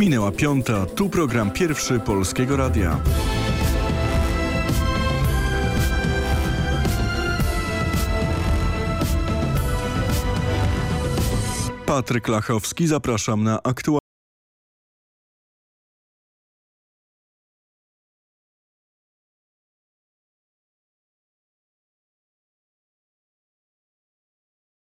Minęła piąta, tu program pierwszy Polskiego Radia. Patryk Lachowski, zapraszam na aktualne.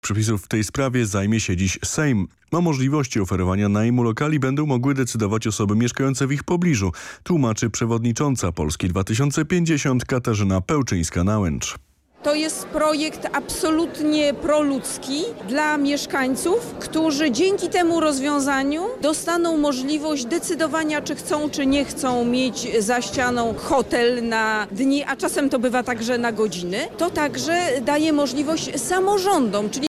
Przepisów w tej sprawie zajmie się dziś Sejm. O możliwości oferowania najmu lokali będą mogły decydować osoby mieszkające w ich pobliżu, tłumaczy przewodnicząca Polski 2050 Katarzyna Pełczyńska-Nałęcz. To jest projekt absolutnie proludzki dla mieszkańców, którzy dzięki temu rozwiązaniu dostaną możliwość decydowania, czy chcą, czy nie chcą mieć za ścianą hotel na dni, a czasem to bywa także na godziny. To także daje możliwość samorządom, czyli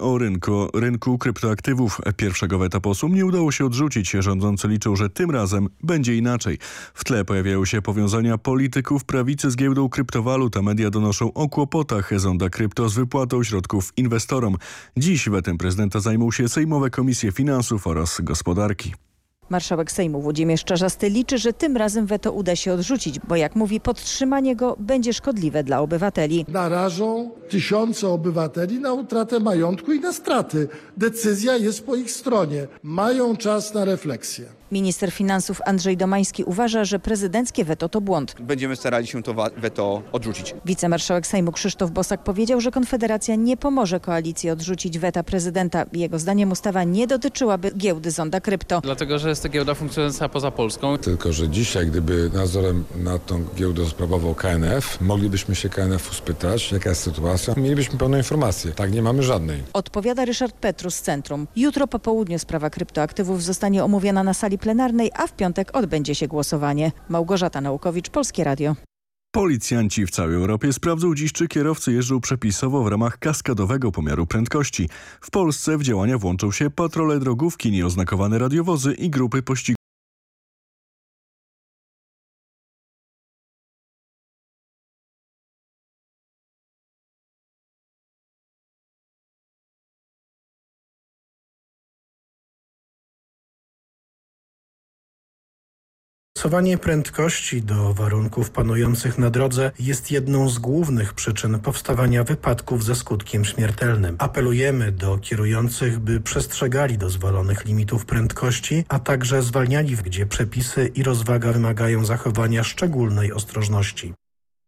O rynku, rynku kryptoaktywów pierwszego etaposum nie udało się odrzucić. Rządzący liczą, że tym razem będzie inaczej. W tle pojawiają się powiązania polityków prawicy z giełdą kryptowalut, a media donoszą o kłopotach Zonda Krypto z wypłatą środków inwestorom. Dziś wetem prezydenta zajmą się Sejmowe Komisje Finansów oraz Gospodarki. Marszałek Sejmu Włodzimierz Czarzasty liczy, że tym razem weto uda się odrzucić, bo jak mówi, podtrzymanie go będzie szkodliwe dla obywateli. Narażą tysiące obywateli na utratę majątku i na straty. Decyzja jest po ich stronie. Mają czas na refleksję. Minister finansów Andrzej Domański uważa, że prezydenckie weto to błąd. Będziemy starali się to weto odrzucić. Wicemarszałek Sejmu Krzysztof Bosak powiedział, że Konfederacja nie pomoże koalicji odrzucić weta prezydenta. Jego zdaniem ustawa nie dotyczyłaby giełdy Zonda Krypto. Dlatego, że jest to giełda funkcjonująca poza Polską. Tylko, że dzisiaj, gdyby nadzorem nad tą giełdą sprawował KNF, moglibyśmy się KNF-u spytać, jaka jest sytuacja. Mielibyśmy pełną informację. Tak, nie mamy żadnej. Odpowiada Ryszard Petrus z Centrum. Jutro po południu sprawa kryptoaktywów zostanie omówiona na sali plenarnej, a w piątek odbędzie się głosowanie. Małgorzata Naukowicz, Polskie Radio. Policjanci w całej Europie sprawdzą dziś, czy kierowcy jeżdżą przepisowo w ramach kaskadowego pomiaru prędkości. W Polsce w działania włączą się patrole drogówki, nieoznakowane radiowozy i grupy pościgu. Stosowanie prędkości do warunków panujących na drodze jest jedną z głównych przyczyn powstawania wypadków ze skutkiem śmiertelnym. Apelujemy do kierujących, by przestrzegali dozwolonych limitów prędkości, a także zwalniali, gdzie przepisy i rozwaga wymagają zachowania szczególnej ostrożności.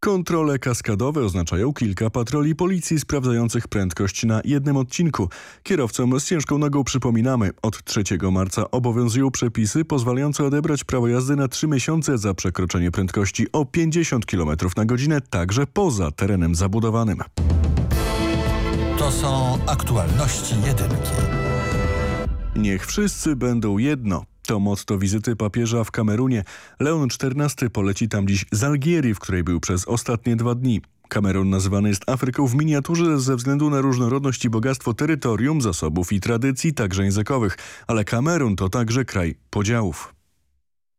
Kontrole kaskadowe oznaczają kilka patroli policji sprawdzających prędkość na jednym odcinku. Kierowcom z ciężką nogą przypominamy, od 3 marca obowiązują przepisy pozwalające odebrać prawo jazdy na 3 miesiące za przekroczenie prędkości o 50 km na godzinę, także poza terenem zabudowanym. To są aktualności jedynki. Niech wszyscy będą jedno. To motto wizyty papieża w Kamerunie. Leon XIV poleci tam dziś z Algierii, w której był przez ostatnie dwa dni. Kamerun nazywany jest Afryką w miniaturze ze względu na różnorodność i bogactwo terytorium, zasobów i tradycji, także językowych. Ale Kamerun to także kraj podziałów.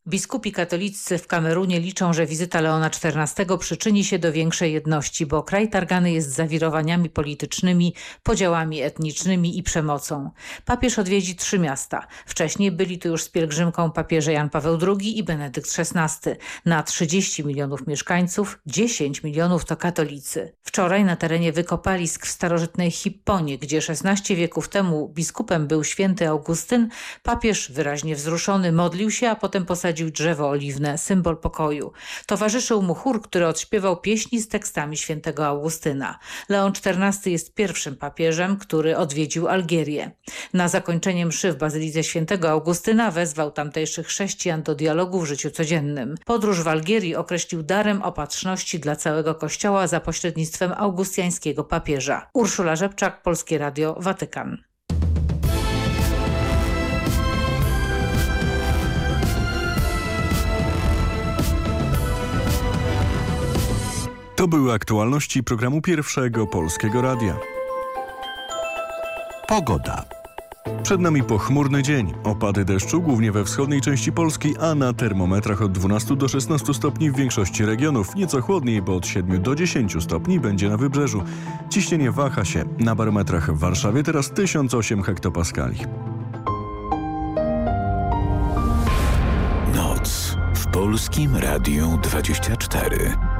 Biskupi katolicy w Kamerunie liczą, że wizyta Leona XIV przyczyni się do większej jedności, bo kraj targany jest zawirowaniami politycznymi, podziałami etnicznymi i przemocą. Papież odwiedzi trzy miasta. Wcześniej byli tu już z pielgrzymką papieże Jan Paweł II i Benedykt XVI. Na 30 milionów mieszkańców 10 milionów to katolicy. Wczoraj na terenie wykopalisk w starożytnej Hipponie, gdzie 16 wieków temu biskupem był święty Augustyn, papież wyraźnie wzruszony modlił się, a potem posadził posadził drzewo oliwne, symbol pokoju. Towarzyszył mu chór, który odśpiewał pieśni z tekstami świętego Augustyna. Leon XIV jest pierwszym papieżem, który odwiedził Algierię. Na zakończenie mszy w Bazylice świętego Augustyna wezwał tamtejszych chrześcijan do dialogu w życiu codziennym. Podróż w Algierii określił darem opatrzności dla całego kościoła za pośrednictwem augustiańskiego papieża. Urszula Rzepczak, Polskie Radio, Watykan. To były aktualności programu Pierwszego Polskiego Radia. Pogoda. Przed nami pochmurny dzień. Opady deszczu głównie we wschodniej części Polski, a na termometrach od 12 do 16 stopni w większości regionów. Nieco chłodniej, bo od 7 do 10 stopni będzie na wybrzeżu. Ciśnienie waha się. Na barometrach w Warszawie teraz 1008 hektopaskali. Noc w Polskim Radiu 24.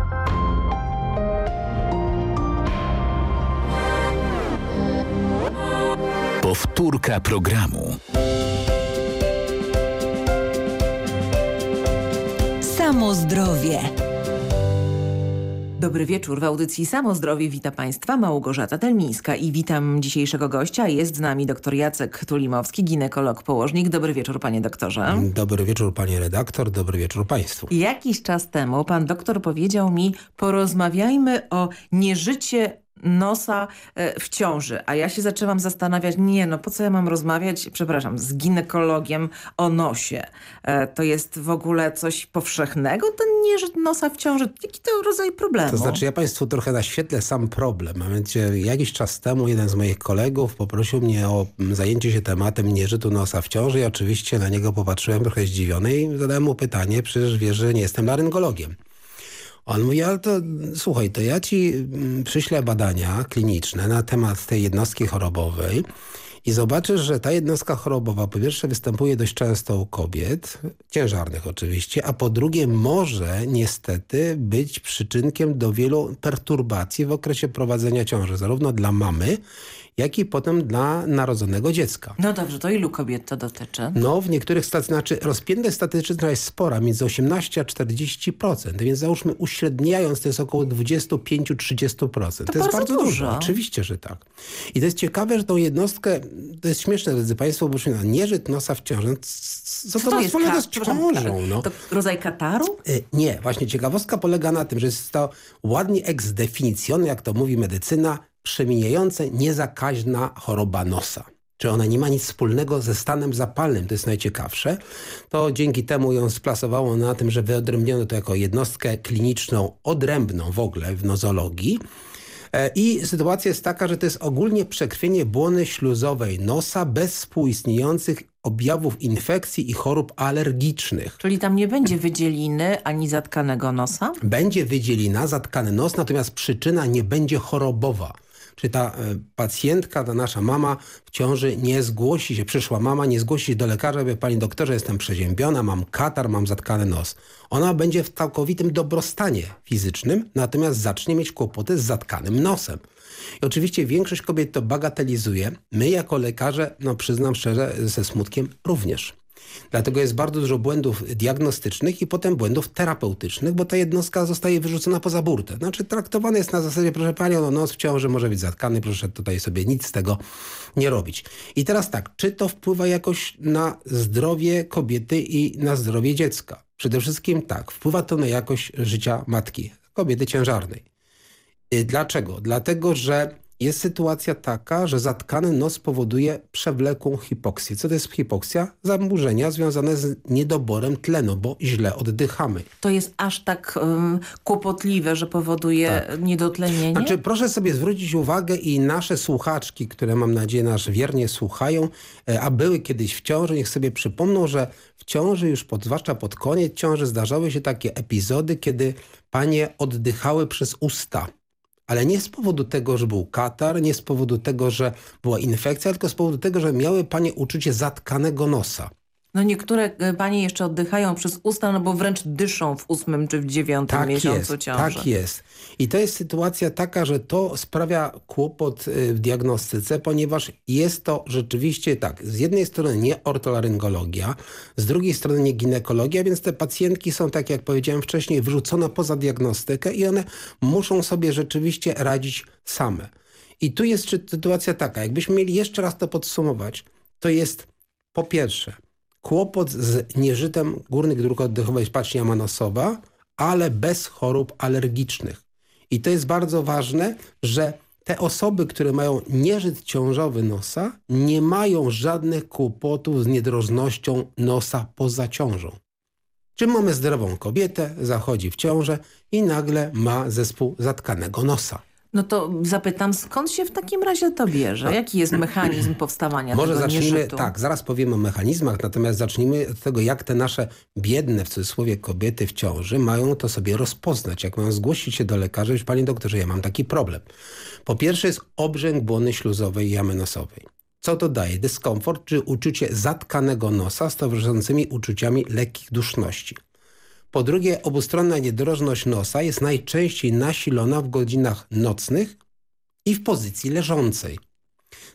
Powtórka programu. Samo zdrowie. Dobry wieczór. W audycji Samo Zdrowie wita Państwa Małgorzata Telmińska i witam dzisiejszego gościa. Jest z nami dr Jacek Tulimowski, ginekolog, położnik. Dobry wieczór panie doktorze. Dobry wieczór panie redaktor, dobry wieczór państwu. Jakiś czas temu pan doktor powiedział mi porozmawiajmy o nieżycie nosa e, w ciąży, a ja się zaczęłam zastanawiać, nie no po co ja mam rozmawiać, przepraszam, z ginekologiem o nosie. E, to jest w ogóle coś powszechnego, ten nieżyt nosa w ciąży? Jaki to rodzaj problemu? To znaczy ja państwu trochę naświetlę sam problem. Mianowicie jakiś czas temu jeden z moich kolegów poprosił mnie o zajęcie się tematem nieżytu nosa w ciąży i oczywiście na niego popatrzyłem trochę zdziwiony i zadałem mu pytanie, przecież wiesz, że nie jestem laryngologiem. On mówi, ale to słuchaj, to ja ci mm, przyślę badania kliniczne na temat tej jednostki chorobowej i zobaczysz, że ta jednostka chorobowa po pierwsze występuje dość często u kobiet, ciężarnych oczywiście, a po drugie może niestety być przyczynkiem do wielu perturbacji w okresie prowadzenia ciąży, zarówno dla mamy, jak i potem dla narodzonego dziecka. No dobrze, to ilu kobiet to dotyczy? No, w niektórych stacjach, znaczy rozpiętość statystyczna jest spora, między 18 a 40%, więc załóżmy uśredniając, to jest około 25-30%. To, to, jest bardzo dużo. dużo. Oczywiście, że tak. I to jest ciekawe, że tą jednostkę, to jest śmieszne, drodzy Państwo, bo na nieżyt nosa w ciąży. Co, co to, jest z ciążą? No. To rodzaj kataru? Y, nie, właśnie ciekawostka polega na tym, że jest to ładnie ex definicjon, jak to mówi medycyna, przemijające niezakaźna choroba nosa. Czy ona nie ma nic wspólnego ze stanem zapalnym, to jest najciekawsze, to dzięki temu ją splasowało na tym, że wyodrębniono to jako jednostkę kliniczną odrębną w ogóle w nozologii. E, I sytuacja jest taka, że to jest ogólnie przekrwienie błony śluzowej nosa bez współistniejących objawów infekcji i chorób alergicznych. Czyli tam nie będzie wydzieliny ani zatkanego nosa? Będzie wydzielina, zatkany nos, natomiast przyczyna nie będzie chorobowa czy ta e, pacjentka, ta nasza mama w ciąży nie zgłosi się, przyszła mama, nie zgłosi się do lekarza, wie pani doktorze, jestem przeziębiona, mam katar, mam zatkany nos. Ona będzie w całkowitym dobrostanie fizycznym, natomiast zacznie mieć kłopoty z zatkanym nosem. I oczywiście większość kobiet to bagatelizuje. My jako lekarze, no przyznam szczerze, ze smutkiem również. Dlatego jest bardzo dużo błędów diagnostycznych i potem błędów terapeutycznych, bo ta jednostka zostaje wyrzucona poza burtę. Znaczy traktowane jest na zasadzie, proszę Panią, no nos w ciąży może być zatkany, proszę tutaj sobie nic z tego nie robić. I teraz tak, czy to wpływa jakoś na zdrowie kobiety i na zdrowie dziecka? Przede wszystkim tak, wpływa to na jakość życia matki, kobiety ciężarnej. Y, dlaczego? Dlatego, że jest sytuacja taka, że zatkany nos powoduje przewlekłą hipoksję. Co to jest hipoksja? Zaburzenia związane z niedoborem tlenu, bo źle oddychamy. To jest aż tak um, kłopotliwe, że powoduje tak. niedotlenienie? Znaczy, proszę sobie zwrócić uwagę i nasze słuchaczki, które mam nadzieję nasz wiernie słuchają, e, a były kiedyś w ciąży, niech sobie przypomną, że w ciąży już, pod, zwłaszcza pod koniec ciąży, zdarzały się takie epizody, kiedy panie oddychały przez usta ale nie z powodu tego, że był katar, nie z powodu tego, że była infekcja, tylko z powodu tego, że miały panie uczucie zatkanego nosa. No niektóre e, panie jeszcze oddychają przez usta, no bo wręcz dyszą w ósmym czy w dziewiątym tak miesiącu jest, ciąży. Tak jest. I to jest sytuacja taka, że to sprawia kłopot y, w diagnostyce, ponieważ jest to rzeczywiście tak, z jednej strony nie ortolaryngologia, z drugiej strony nie ginekologia, więc te pacjentki są, tak jak powiedziałem wcześniej, wrzucone poza diagnostykę i one muszą sobie rzeczywiście radzić same. I tu jest sytuacja taka, jakbyśmy mieli jeszcze raz to podsumować, to jest po pierwsze kłopot z nieżytem górnych dróg oddechowych pacznia manosowa, ale bez chorób alergicznych. I to jest bardzo ważne, że te osoby, które mają nieżyt ciążowy nosa, nie mają żadnych kłopotów z niedrożnością nosa poza ciążą. Czy mamy zdrową kobietę, zachodzi w ciążę i nagle ma zespół zatkanego nosa. No to zapytam, skąd się w takim razie to bierze? Jaki jest mechanizm powstawania Może tego zacznijmy, nieżytu? tak, zaraz powiemy o mechanizmach, natomiast zacznijmy od tego, jak te nasze biedne, w cudzysłowie, kobiety w ciąży mają to sobie rozpoznać, jak mają zgłosić się do lekarza, już panie doktorze, ja mam taki problem. Po pierwsze jest obrzęk błony śluzowej jamy nosowej. Co to daje? Dyskomfort czy uczucie zatkanego nosa z towarzyszącymi uczuciami lekkich duszności. Po drugie, obustronna niedrożność nosa jest najczęściej nasilona w godzinach nocnych i w pozycji leżącej.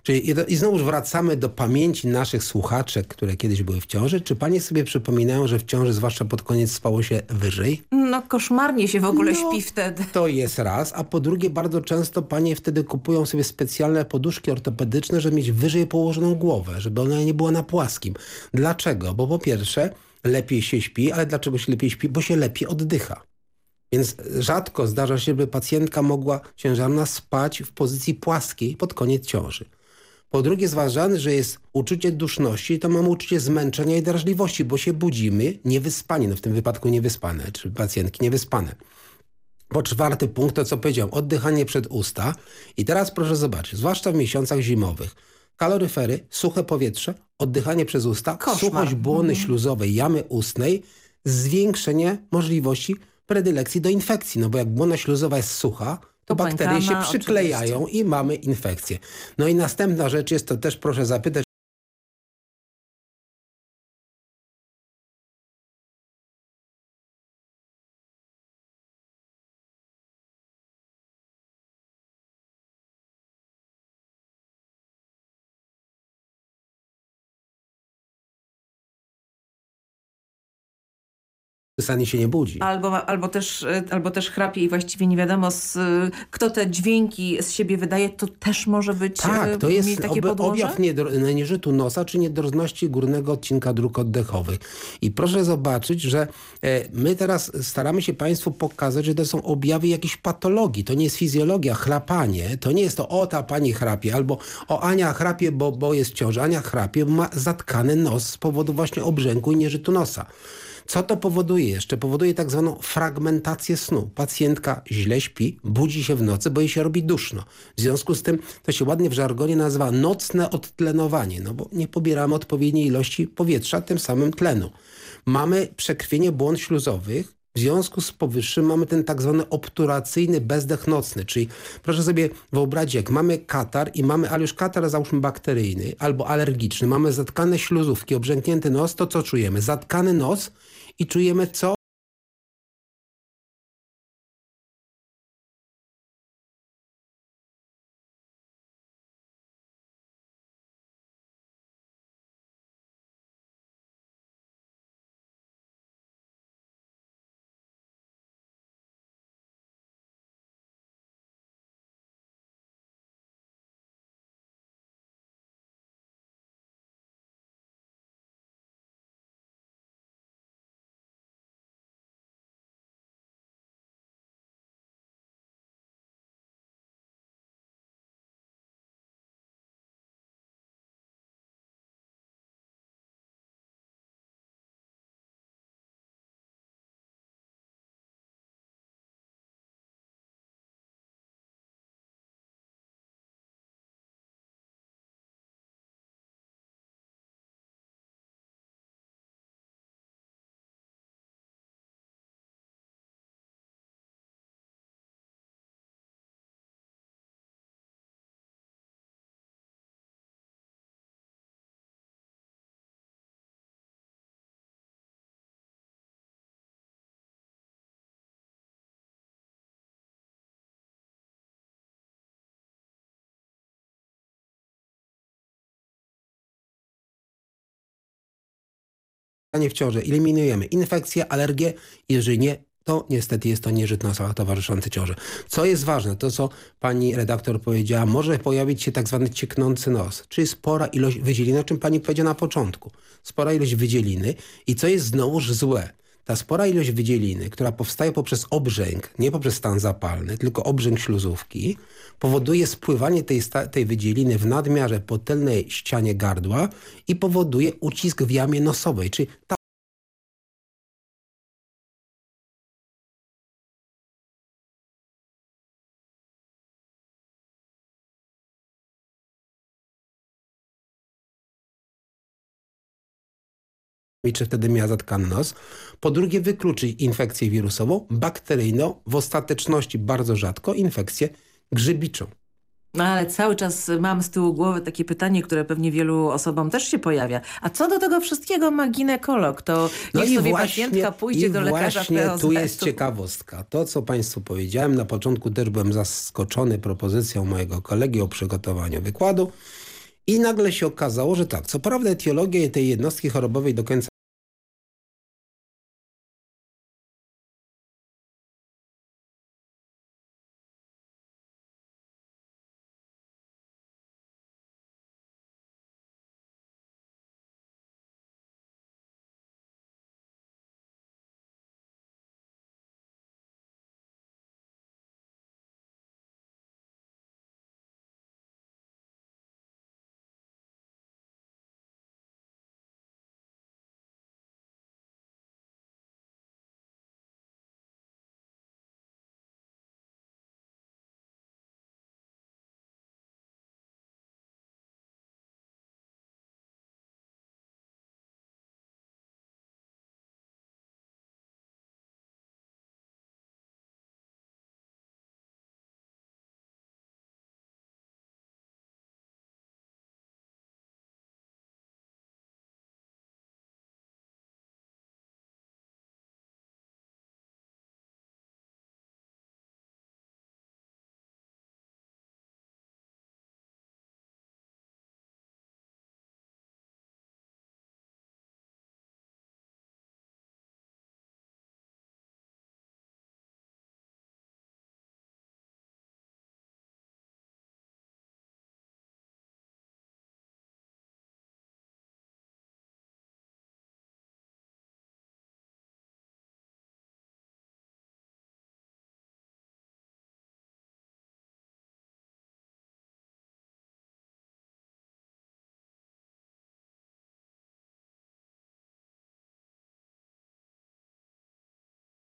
Czyli i, znowuż wracamy do pamięci naszych słuchaczek, które kiedyś były w ciąży. Czy panie sobie przypominają, że w ciąży, zwłaszcza pod koniec, spało się wyżej? No koszmarnie się w ogóle No. śpi wtedy. To jest raz, a po drugie bardzo często panie wtedy kupują sobie specjalne poduszki ortopedyczne, żeby mieć wyżej położoną głowę, żeby ona nie była na płaskim. Dlaczego? Bo po pierwsze lepiej się śpi, ale dlaczego się lepiej śpi? Bo się lepiej oddycha. Więc rzadko zdarza się, by pacjentka mogła ciężarna spać w pozycji płaskiej pod koniec ciąży. Po drugie zważane, że jest uczucie duszności, to mamy uczucie zmęczenia i drażliwości, bo się budzimy niewyspani, no w tym wypadku niewyspane, czy pacjentki niewyspane. Po czwarty punkt to co powiedziałem, oddychanie przed usta. I teraz proszę zobaczyć, zwłaszcza w miesiącach zimowych, kaloryfery, suche powietrze, oddychanie przez usta, Koszmar. suchość błony śluzowej, jamy ustnej, zwiększenie możliwości predylekcji do infekcji. No bo jak błona śluzowa jest sucha, to bakterie się przyklejają i mamy infekcję. No i następna rzecz jest, to też proszę zapytać, sanie się nie budzi. Albo, albo, też, y, albo też chrapie i właściwie nie wiadomo, z, kto te dźwięki z siebie wydaje, to też może być Tak, y, to jest podłoże? objaw nieżytu nosa czy niedrożności górnego odcinka dróg oddechowych. I proszę zobaczyć, że e, my teraz staramy się Państwu pokazać, że to są objawy jakiejś patologii. To nie jest fizjologia, chlapanie. To nie jest to, o ta pani chrapie, albo o Ania chrapie, bo, bo jest w ciąży. Ania chrapie, bo ma zatkany nos z powodu właśnie obrzęku i nieżytu nosa. Co to powoduje jeszcze? Powoduje tak zwaną fragmentację snu. Pacjentka źle śpi, budzi się w nocy, bo jej się robi duszno. W związku z tym to się ładnie w żargonie nazywa nocne odtlenowanie, no bo nie pobieramy odpowiedniej ilości powietrza, tym samym tlenu. Mamy przekrwienie błon śluzowych, w związku z powyższym mamy ten tak zwany obturacyjny bezdech nocny, czyli proszę sobie wyobrazić, jak mamy katar i mamy, ale już katar załóżmy bakteryjny albo alergiczny, mamy zatkane śluzówki, obrzęknięty nos, to co czujemy? Zatkany nos i czujemy co? Stanie w ciąży eliminujemy infekcję, alergię, jeżeli nie, to niestety jest to nieżyt nosa towarzyszący ciąży. Co jest ważne, to co pani redaktor powiedziała, może pojawić się tak zwany cieknący nos, czyli spora ilość wydzieliny, o czym pani powiedziała na początku. Spora ilość wydzieliny i co jest znowuż złe. Ta spora ilość wydzieliny, która powstaje poprzez obrzęk, nie poprzez stan zapalny, tylko obrzęk śluzówki, powoduje spływanie tej, tej wydzieliny w nadmiarze po tylnej ścianie gardła i powoduje ucisk w jamie nosowej, czyli ta i czy wtedy miała zatkany nos. Po drugie wykluczyć infekcję wirusową, bakteryjną, w ostateczności bardzo rzadko infekcję grzybiczą. No ale cały czas mam z tyłu głowy takie pytanie, które pewnie wielu osobom też się pojawia. A co do tego wszystkiego ma ginekolog? To niech sobie pacjentka pójdzie do lekarza właśnie tu jest ciekawostka. To, co Państwu powiedziałem, na początku też byłem zaskoczony propozycją mojego kolegi o przygotowaniu wykładu i nagle się okazało, że tak, co prawda etiologia tej jednostki chorobowej do końca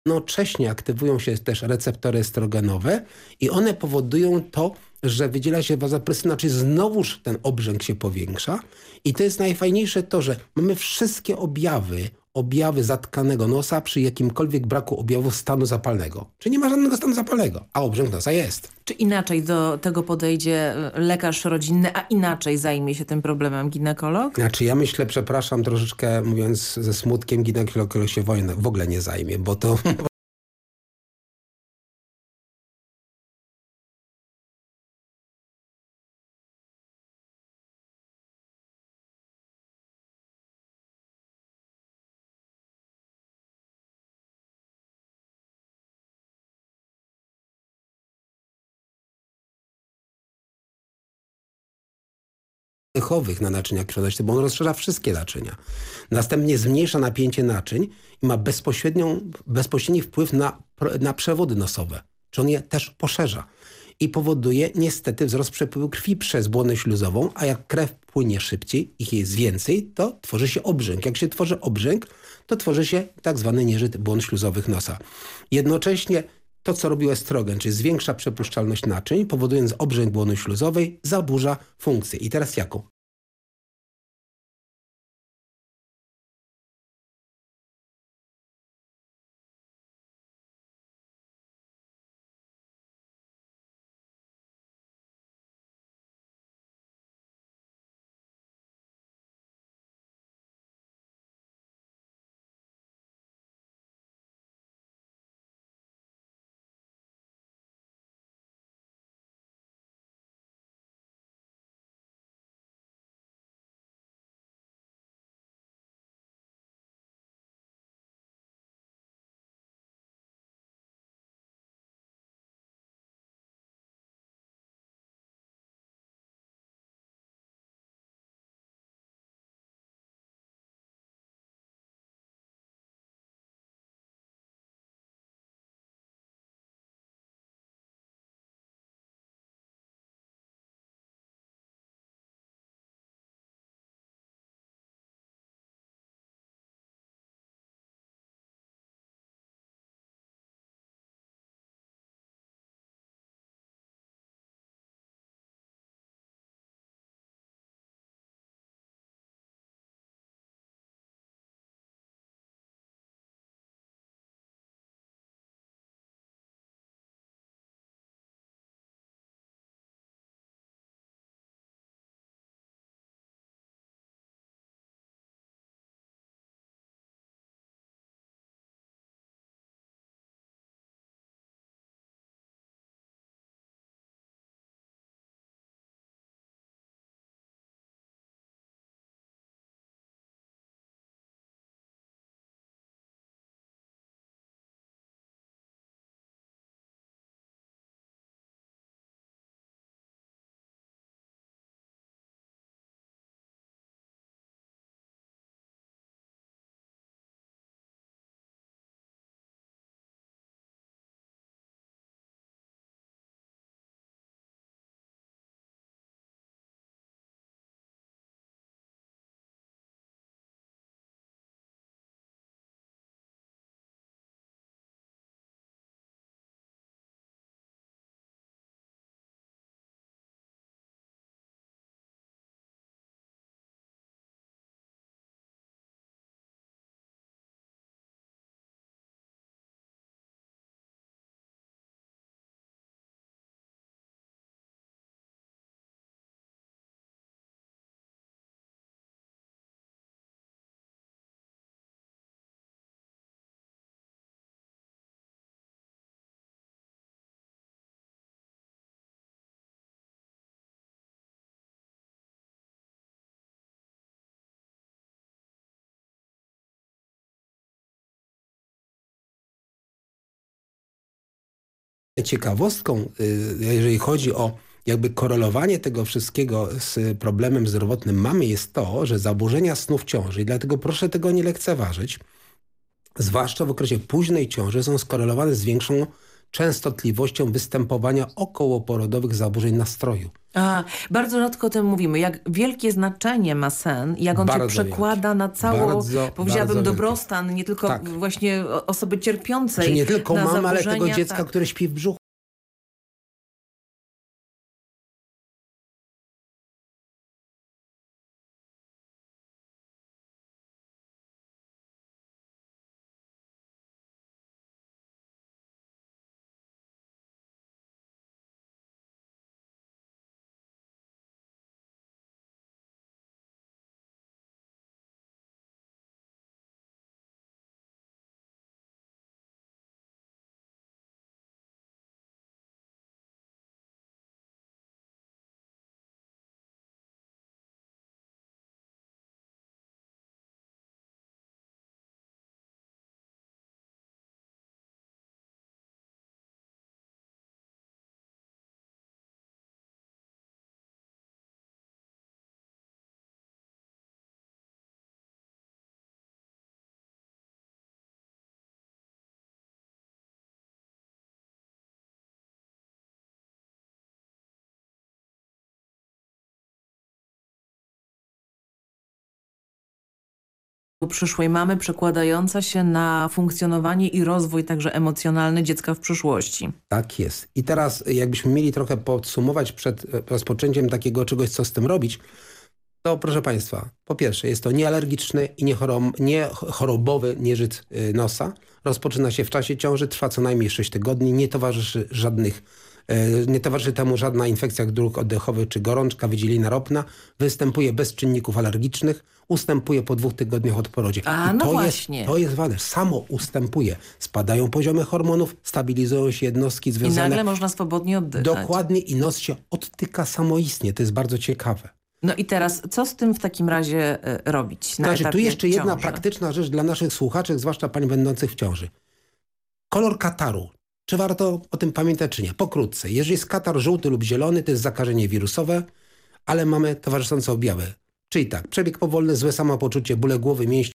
jednocześnie aktywują się też receptory estrogenowe i one powodują to, że wydziela się wazopresyna, czyli znowuż ten obrzęk się powiększa. I to jest najfajniejsze to, że mamy wszystkie objawy, objawy zatkanego nosa przy jakimkolwiek braku objawów stanu zapalnego. Czyli nie ma żadnego stanu zapalnego, a obrzęk nosa jest. Czy inaczej do tego podejdzie lekarz rodzinny, a inaczej zajmie się tym problemem ginekolog? Znaczy ja myślę, przepraszam troszeczkę mówiąc ze smutkiem, ginekolog się wojny w ogóle nie zajmie, bo to oddechowych na naczyniach krwionośnych, bo on rozszerza wszystkie naczynia. Następnie zmniejsza napięcie naczyń i ma bezpośrednią, bezpośredni wpływ na, na przewody nosowe. Czy on je też poszerza. I powoduje niestety wzrost przepływu krwi przez błonę śluzową, a jak krew płynie szybciej, ich jest więcej, to tworzy się obrzęk. Jak się tworzy obrzęk, to tworzy się tak zwany nieżyt błon śluzowych nosa. Jednocześnie to, co robił estrogen, czyli zwiększa przepuszczalność naczyń, powodując obrzęk błony śluzowej, zaburza funkcję. I teraz jaką? Ciekawostką, y, jeżeli chodzi o jakby korelowanie tego wszystkiego z problemem zdrowotnym mamy jest to, że zaburzenia snu w ciąży i dlatego proszę tego nie lekceważyć, zwłaszcza w okresie późnej ciąży są skorelowane z większą częstotliwością występowania okołoporodowych zaburzeń nastroju. A, bardzo rzadko o tym mówimy. Jak wielkie znaczenie ma sen, jak on Bardzo się przekłada na całą, Bardzo, powiedziałabym, bardzo dobrostan nie tylko Tak. właśnie osoby cierpiącej. Czy nie tylko ale tego dziecka, tak. które śpi w brzuchu. Przyszłej mamy przekładająca się na funkcjonowanie i rozwój także emocjonalny dziecka w przyszłości. Tak jest. I teraz jakbyśmy mieli trochę podsumować przed e, rozpoczęciem takiego czegoś, co z tym robić, to proszę Państwa, po pierwsze jest to niealergiczny i niechorobowy nieżyt y, nosa. Rozpoczyna się w czasie ciąży, trwa co najmniej 6 tygodni, nie towarzyszy żadnych e, nie towarzyszy temu żadna infekcja dróg oddechowych czy gorączka, wydzielina ropna. Występuje bez czynników alergicznych, ustępuje po dwóch tygodniach od porodzie. A, I no to właśnie. Jest, to jest ważne. Samo ustępuje. Spadają poziomy hormonów, stabilizują się jednostki I związane nagle można swobodnie oddychać. Dokładnie i noc się odtyka samoistnie. To jest bardzo ciekawe. No i teraz, co z tym w takim razie e, robić? Na Znaczy, tu jeszcze jedna ciąży? praktyczna rzecz dla naszych słuchaczy, zwłaszcza pań będących w ciąży. Kolor kataru. Czy warto o tym pamiętać, czy nie? Pokrótce. Jeżeli jest katar żółty lub zielony, to jest zakażenie wirusowe, ale mamy towarzyszące objawy. Czyli tak, przebieg powolny, złe samopoczucie, bóle głowy, mięśni,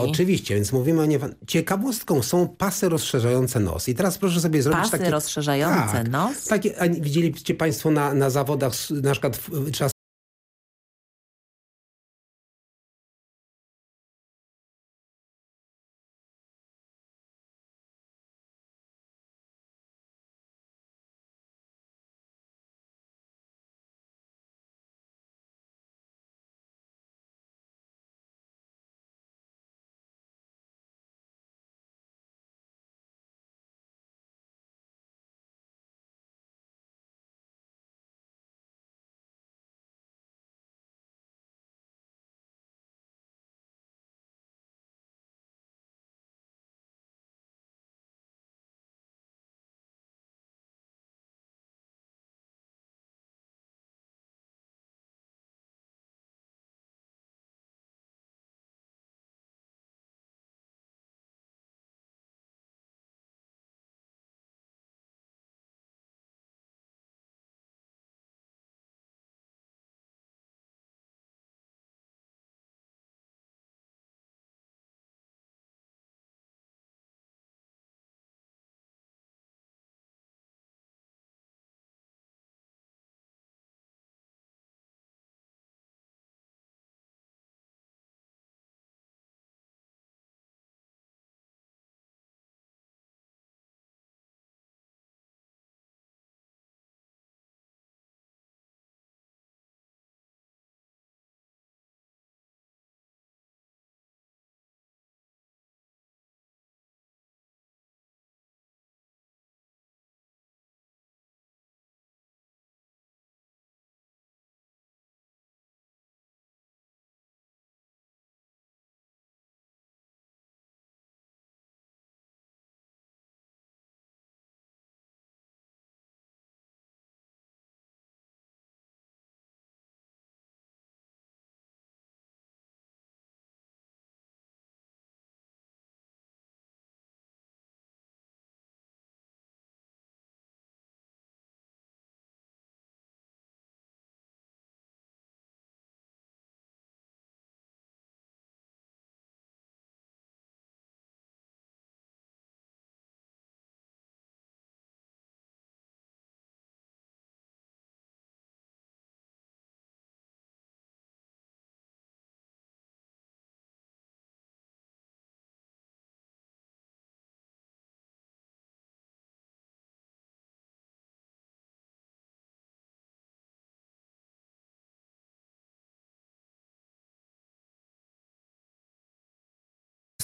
Oczywiście, więc mówimy o nie... Ciekawostką są pasy rozszerzające nos. I teraz proszę sobie zrobić Pasy takie... rozszerzające tak, nos? Takie, a widzieliście Państwo na, na zawodach, na przykład w-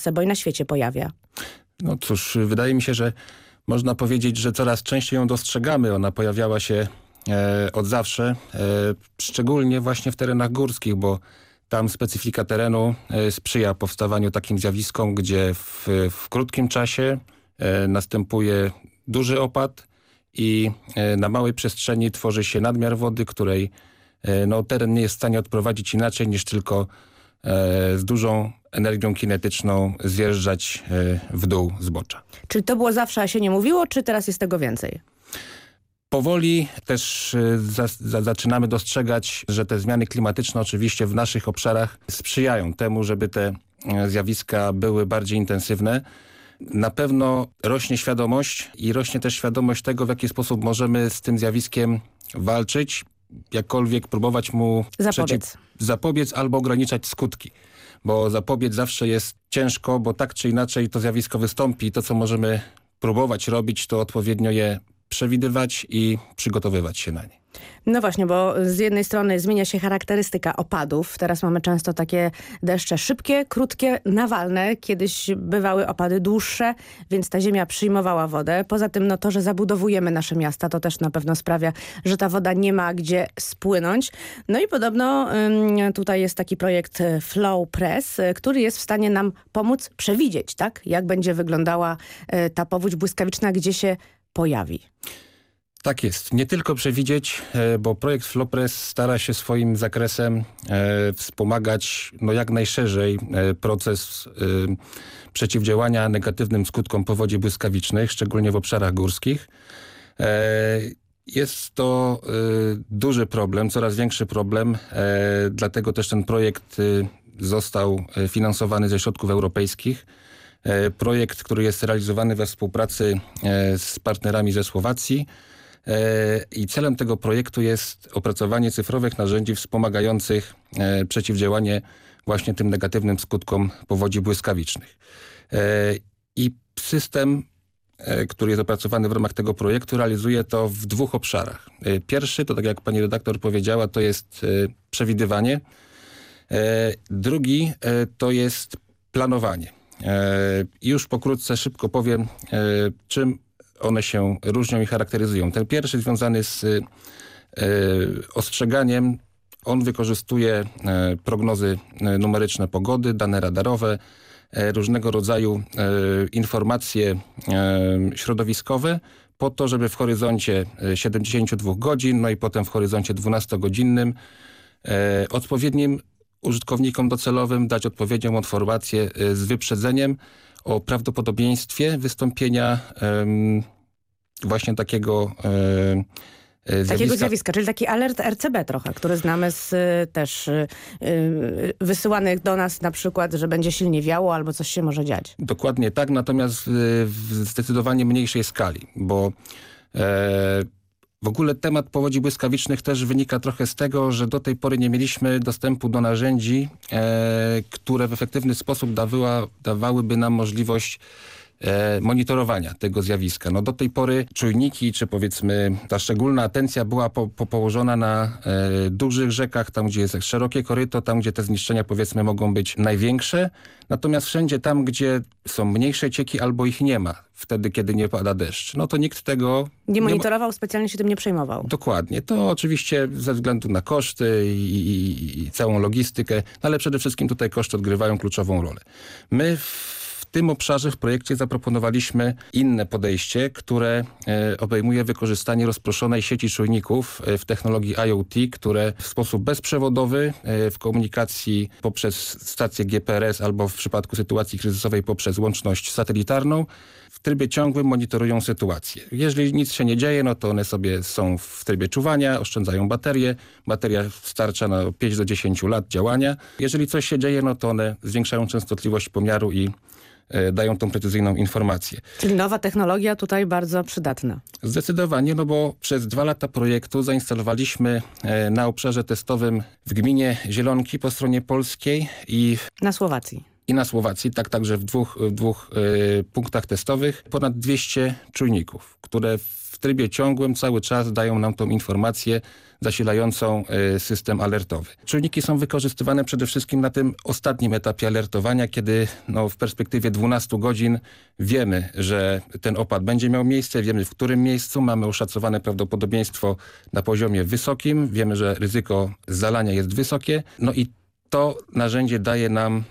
trzeba bo i na świecie pojawia. No cóż, wydaje mi się, że można powiedzieć, że coraz częściej ją dostrzegamy. Ona pojawiała się e, od zawsze, e, szczególnie właśnie w terenach górskich, bo tam specyfika terenu e, sprzyja powstawaniu takim zjawiskom, gdzie w, w krótkim czasie e, następuje duży opad i e, na małej przestrzeni tworzy się nadmiar wody, której e, no, teren nie jest w stanie odprowadzić inaczej niż tylko z dużą energią kinetyczną zjeżdżać e, w dół zbocza. Czy to było zawsze, a się nie mówiło, czy teraz jest tego więcej? Powoli też e, za, za, zaczynamy dostrzegać, że te zmiany klimatyczne oczywiście w naszych obszarach sprzyjają temu, żeby te e, zjawiska były bardziej intensywne. Na pewno rośnie świadomość i rośnie też świadomość tego, w jaki sposób możemy z tym zjawiskiem walczyć, jakkolwiek próbować mu Zapobiec. zapobiec albo ograniczać skutki. Bo zapobiec zawsze jest ciężko, bo tak czy inaczej to zjawisko wystąpi i to, co możemy próbować robić, to odpowiednio je przewidywać i przygotowywać się na nie. No właśnie, bo z jednej strony zmienia się charakterystyka opadów. Teraz mamy często takie deszcze szybkie, krótkie, nawalne. Kiedyś bywały opady dłuższe, więc ta ziemia przyjmowała wodę. Poza tym no to, że zabudowujemy nasze miasta, to też na pewno sprawia, że ta woda nie ma gdzie spłynąć. No i podobno tutaj jest taki projekt y, Flow Press, y, który jest w stanie nam pomóc przewidzieć, tak? Jak będzie wyglądała y, ta powódź błyskawiczna, gdzie się pojawi. Tak jest. Nie tylko przewidzieć, e, bo projekt Flopres stara się swoim zakresem e, wspomagać no, jak najszerzej e, proces przeciwdziałania negatywnym skutkom powodzi błyskawicznych, szczególnie w obszarach górskich. Jest to duży problem, coraz większy problem, dlatego też ten projekt został finansowany ze środków europejskich. Projekt, który jest realizowany we współpracy z partnerami ze Słowacji. E, I celem tego projektu jest opracowanie cyfrowych narzędzi wspomagających e, przeciwdziałanie właśnie tym negatywnym skutkom powodzi błyskawicznych. E, I system, który jest opracowany w ramach tego projektu, realizuje to w dwóch obszarach. Pierwszy, to tak jak pani redaktor powiedziała, to jest przewidywanie. Drugi to jest planowanie. Już pokrótce szybko powiem, czym one się różnią i charakteryzują. Ten pierwszy związany z e, ostrzeganiem. On wykorzystuje e, prognozy e, numeryczne pogody, dane radarowe, e, różnego rodzaju informacje środowiskowe po to, żeby w horyzoncie e, 72 godzin, no i potem w horyzoncie 12-godzinnym e, odpowiednim użytkownikom docelowym dać odpowiednią informację z wyprzedzeniem o prawdopodobieństwie wystąpienia właśnie takiego e, e, Takiego zjawiska, czyli taki alert RCB trochę, który znamy z y, też y, wysyłanych do nas na przykład, że będzie silnie wiało albo coś się może dziać. Dokładnie tak, natomiast w zdecydowanie mniejszej skali, bo e, w ogóle temat powodzi błyskawicznych też wynika trochę z tego, że do tej pory nie mieliśmy dostępu do narzędzi, e, które w efektywny sposób dawyła, dawałyby nam możliwość monitorowania tego zjawiska. No do tej pory czujniki, czy powiedzmy ta szczególna atencja była po, po położona na e, dużych rzekach, tam gdzie jest szerokie koryto, tam gdzie te zniszczenia powiedzmy mogą być największe. Natomiast wszędzie tam, gdzie są mniejsze cieki albo ich nie ma, wtedy kiedy nie pada deszcz, no to nikt tego Nie monitorował, specjalnie się tym nie przejmował. Dokładnie. To oczywiście ze względu na koszty i, i, i całą logistykę, no ale przede wszystkim tutaj koszty odgrywają kluczową rolę. My w tym obszarze w projekcie zaproponowaliśmy inne podejście, które e, obejmuje wykorzystanie rozproszonej sieci czujników e, w technologii IoT, które w sposób bezprzewodowy e, w komunikacji poprzez stację GPRS albo w przypadku sytuacji kryzysowej poprzez łączność satelitarną w trybie ciągłym monitorują sytuację. Jeżeli nic się nie dzieje, no to one sobie są w trybie czuwania, oszczędzają baterię. Bateria starcza na 5 do 10 lat działania. Jeżeli coś się dzieje, no to one zwiększają częstotliwość pomiaru i dają tą precyzyjną informację. Czyli nowa technologia tutaj bardzo przydatna. Zdecydowanie, no bo przez dwa lata projektu zainstalowaliśmy e, na obszarze testowym w gminie Zielonki po stronie polskiej i Na Słowacji. i na Słowacji, tak także w dwóch, w dwóch e, punktach testowych, ponad 200 czujników, które w trybie ciągłym cały czas dają nam tą informację zasilającą e, system alertowy. Czujniki są wykorzystywane przede wszystkim na tym ostatnim etapie alertowania, kiedy no, w perspektywie 12 godzin wiemy, że ten opad będzie miał miejsce, wiemy w którym miejscu, mamy oszacowane prawdopodobieństwo na poziomie wysokim, wiemy, że ryzyko zalania jest wysokie, no i to narzędzie daje nam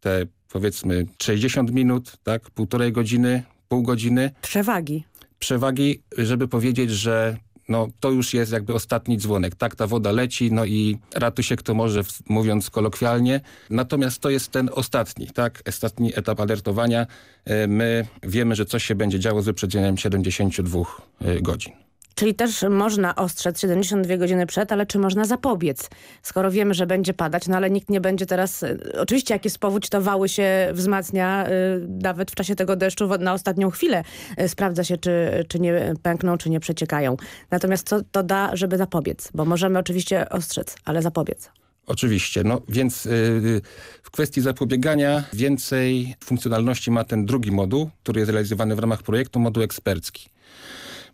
te powiedzmy 60 minut, tak, półtorej godziny, pół godziny Przewagi. Przewagi, żeby powiedzieć, że no, to już jest jakby ostatni dzwonek. Tak, ta woda leci, no i ratuj się kto może, mówiąc kolokwialnie. Natomiast to jest ten ostatni, tak, ostatni etap alertowania. E, My wiemy, że coś się będzie działo z wyprzedzeniem 72 e, godzin. Czyli też można ostrzec 72 godziny przed, ale czy można zapobiec? Skoro wiemy, że będzie padać, no ale nikt nie będzie teraz... y, Oczywiście jak jest powódź, to wały się wzmacnia y, nawet w czasie tego deszczu na ostatnią chwilę. Y, sprawdza się, czy, czy nie pękną, czy nie przeciekają. Natomiast co to da, żeby zapobiec? Bo możemy oczywiście ostrzec, ale zapobiec. Oczywiście, no więc w kwestii zapobiegania więcej funkcjonalności ma ten drugi moduł, który jest realizowany w ramach projektu, moduł ekspercki.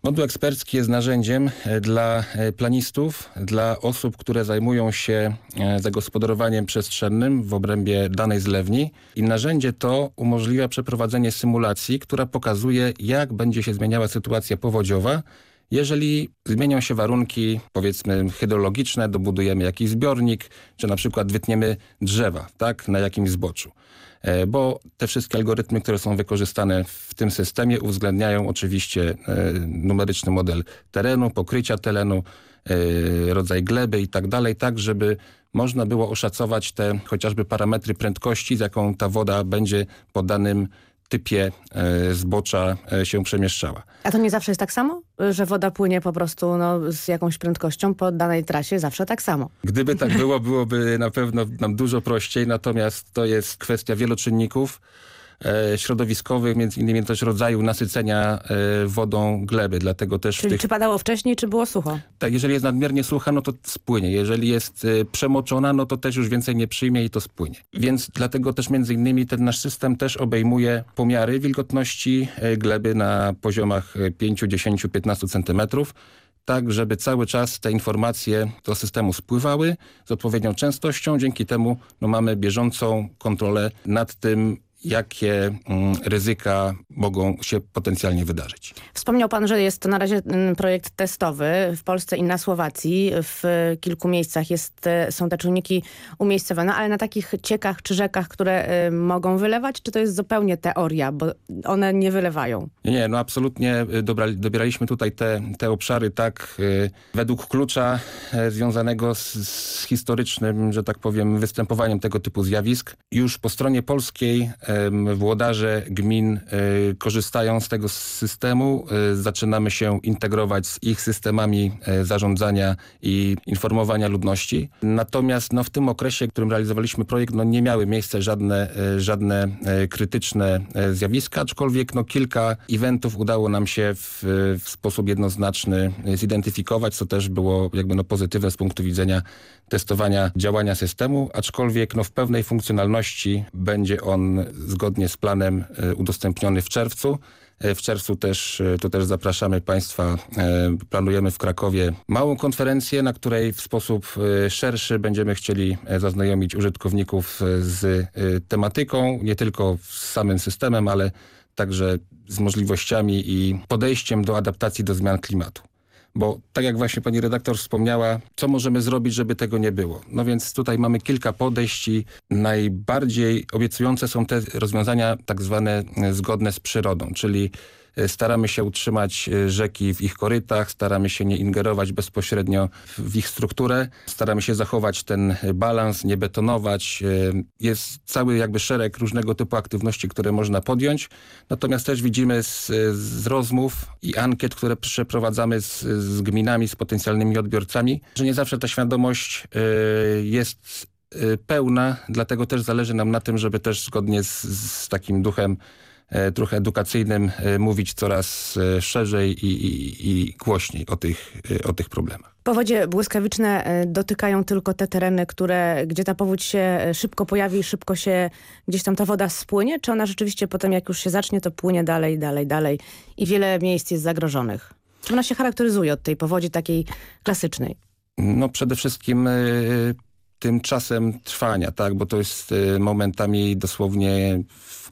Moduł ekspercki jest narzędziem e, dla e, planistów, dla osób, które zajmują się e, zagospodarowaniem przestrzennym w obrębie danej zlewni i narzędzie to umożliwia przeprowadzenie symulacji, która pokazuje jak będzie się zmieniała sytuacja powodziowa, jeżeli zmienią się warunki, powiedzmy, hydrologiczne, dobudujemy jakiś zbiornik, czy na przykład wytniemy drzewa, tak, na jakimś zboczu. E, Bo te wszystkie algorytmy, które są wykorzystane w tym systemie uwzględniają oczywiście e, numeryczny model terenu, pokrycia terenu, e, rodzaj gleby i tak dalej, tak żeby można było oszacować te chociażby parametry prędkości, z jaką ta woda będzie po danym typie e, zbocza e, się przemieszczała. A to nie zawsze jest tak samo? Że woda płynie po prostu no, z jakąś prędkością po danej trasie? Zawsze tak samo. Gdyby tak było, byłoby na pewno nam dużo prościej, natomiast to jest kwestia wielu czynników środowiskowych, między innymi też rodzaju nasycenia e, wodą gleby, dlatego też Czyli tych... czy padało wcześniej, czy było sucho? Tak, jeżeli jest nadmiernie sucha, no to spłynie. Jeżeli jest e, przemoczona, no to też już więcej nie przyjmie i to spłynie. Więc dlatego też między innymi ten nasz system też obejmuje pomiary wilgotności e, gleby na poziomach e, 5, 10, 15 centymetrów tak, żeby cały czas te informacje do systemu spływały z odpowiednią częstością. Dzięki temu no, mamy bieżącą kontrolę nad tym, jakie mm, ryzyka mogą się potencjalnie wydarzyć. Wspomniał pan, że jest to na razie mm, projekt testowy w Polsce i na Słowacji. W kilku miejscach jest, e, są te czujniki umiejscowione, ale na takich ciekach czy rzekach, które e, mogą wylewać, czy to jest zupełnie teoria, bo one nie wylewają? Nie, no absolutnie y, dobra, dobieraliśmy tutaj te, te obszary tak według klucza związanego z, z historycznym, że tak powiem, występowaniem tego typu zjawisk. Już po stronie polskiej włodarze gmin y, korzystają z tego systemu. Y, zaczynamy się integrować z ich systemami y, zarządzania i informowania ludności. Natomiast no, w tym okresie, w którym realizowaliśmy projekt, no, nie miały miejsca żadne, żadne krytyczne zjawiska, aczkolwiek no, kilka eventów udało nam się w, w sposób jednoznaczny zidentyfikować, co też było jakby no, pozytywne z punktu widzenia testowania działania systemu, aczkolwiek no, w pewnej funkcjonalności będzie on zgodnie z planem y, udostępniony w czerwcu. Y, W czerwcu też, y, to też zapraszamy Państwa, planujemy w Krakowie małą konferencję, na której w sposób szerszy będziemy chcieli zaznajomić użytkowników z tematyką, nie tylko z samym systemem, ale także z możliwościami i podejściem do adaptacji do zmian klimatu. Bo tak jak właśnie pani redaktor wspomniała, co możemy zrobić, żeby tego nie było? No więc tutaj mamy kilka podejść i najbardziej obiecujące są te rozwiązania tak zwane zgodne z przyrodą, czyli staramy się utrzymać e, rzeki w ich korytach, staramy się nie ingerować bezpośrednio w ich strukturę, staramy się zachować ten balans, nie betonować. E, Jest cały jakby szereg różnego typu aktywności, które można podjąć. Natomiast też widzimy z, z rozmów i ankiet, które przeprowadzamy z, z gminami, z potencjalnymi odbiorcami, że nie zawsze ta świadomość e, jest e, pełna, dlatego też zależy nam na tym, żeby też zgodnie z, z takim duchem e, trochę edukacyjnym e, mówić coraz e, szerzej i, i, i głośniej o tych, e, o tych problemach. Powodzie błyskawiczne e, dotykają tylko te tereny, które, gdzie ta powódź się e, szybko pojawi, szybko się gdzieś tam ta woda spłynie, czy ona rzeczywiście potem jak już się zacznie, to płynie dalej, dalej, dalej i wiele miejsc jest zagrożonych? Czym ona się charakteryzuje od tej powodzi takiej klasycznej? No przede wszystkim tym czasem trwania, tak, bo to jest momentami dosłownie